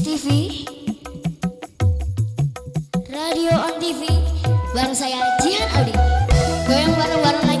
TV Radio on TV Baru saya Jihan Aldi. Goyang bareng-bareng